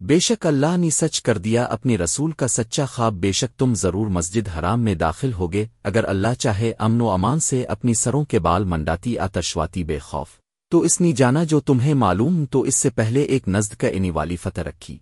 بے شک اللہ نے سچ کر دیا، اپنے رسول کا سچا خواب بے شک تم ضرور مسجد حرام میں داخل ہوگے، اگر اللہ چاہے امن و امان سے اپنی سروں کے بال منڈاتی، آتشواتی بے خوف۔ تو اس نے جانا جو تمہیں معلوم، تو اس سے پہلے ایک نزد کا انی والی فتح رکھی۔